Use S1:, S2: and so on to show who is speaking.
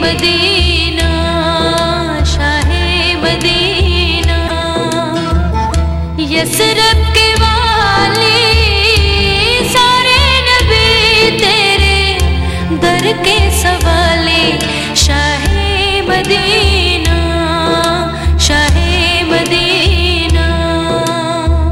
S1: مدینہ شاہ مدینہ۔ یسرب کے والی سارے نبی تیرے در کے سوالے شاہ مدینہ۔